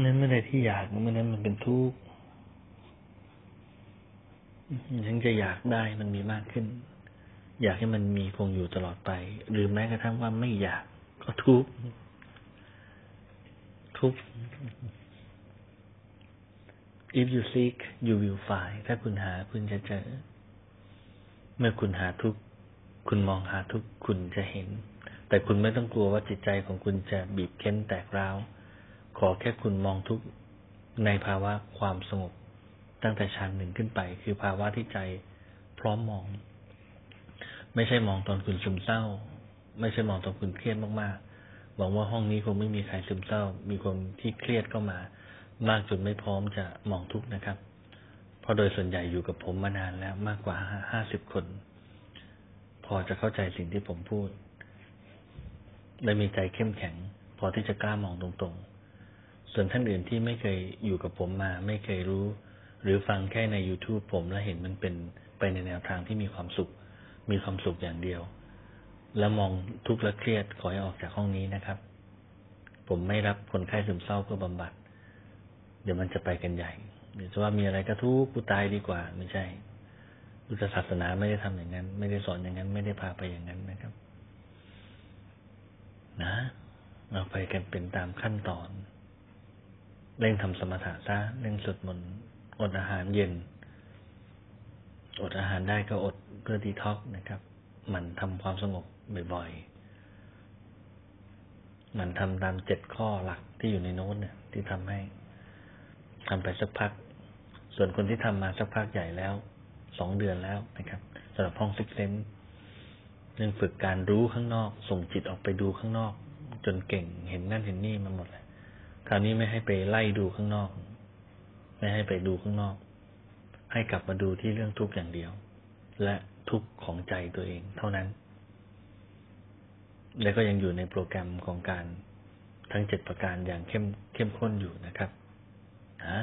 นั้นเมื่อใดที่อยากเมื่อนั้นมันเป็นทุกข์ยังจะอยากได้มันมีมากขึ้น อยากให้มันมีคงอยู่ตลอดไป หรือแม้กระทั่งว่าไม่อยากก็ทุกข์ทุกข์ if you seek you will find ถ้าคุณหาคุณจะเจอ เมื่อคุณหาทุกข์คุณมองหาทุกข์คุณจะเห็น แต่คุณไม่ต้องกลัวว่าจิตใจของคุณจะบีบเค้นแตกร้าว ขอแค่คุณมองทุกในภาวะความสงบ ตั้งแต่ชั้นหนึ่งขึ้นไป คือภาวะที่ใจพร้อมมอง ไม่ใช่มองตอนคุณซึมเศร้า ไม่ใช่มองตอนคุณเครียดมากๆหวังว่าห้องนี้คงไม่มีใครซึมเศร้า มีคนที่เครียดก็มา มากจนไม่พร้อมจะมองทุกนะครับ เพราะโดยส่วนใหญ่อยู่กับผมมานานแล้วมากกว่าห้าสิบคน พอจะเข้าใจสิ่งที่ผมพูดและมีใจเข้มแข็ง พอที่จะกล้ามองตรงๆ ส่วนท่านอื่นที่ไม่เคยอยู่กับผมมา ไม่เคยรู้ หรือฟังแค่ใน YouTube ผมแล้วเห็นมันเป็นไปในแนวทางที่มีความสุข มีความสุขอย่างเดียว แล้วมองทุกข์และเครียดขอให้ออกจากห้องนี้นะครับ ผมไม่รับคนไข้ซึมเศร้าเพื่อบำบัด เดี๋ยวมันจะไปกันใหญ่เดี๋ยวจะว่ามีอะไรก็ทุกข์กูตายดีกว่า ไม่ใช่พุทธศาสนาไม่ได้ทำอย่างนั้น ไม่ได้สอนอย่างนั้น ไม่ได้พาไปอย่างนั้นนะครับ นะ เราไปกันเป็นตามขั้นตอน เร่งทำสมถะซะเร่งสวดมนต์อดอาหารเย็น อดอาหารได้ก็อดเพื่อดีท็อกนะครับ มันทำความสงบบ่อยๆ มันทำตามเจ็ดข้อหลักที่อยู่ในโน้ตเนี่ย ที่ทำให้ทำไปสักพัก ส่วนคนที่ทำมาสักพักใหญ่แล้วสองเดือนแล้วนะครับสำหรับห้องซิกเซนเรื่องฝึกการรู้ข้างนอก ส่งจิตออกไปดูข้างนอก จนเก่งเห็นนั่นเห็นนี่มาหมดเลย ราวนี้ไม่ให้ไปไล่ดูข้างนอก ไม่ให้ไปดูข้างนอก ให้กลับมาดูที่เรื่องทุกข์อย่างเดียว และทุกข์ของใจตัวเองเท่านั้น และก็ยังอยู่ในโปรแกรมของการทั้งเจ็ดประการอย่างเข้มเข้มข้นอยู่นะครับ นะ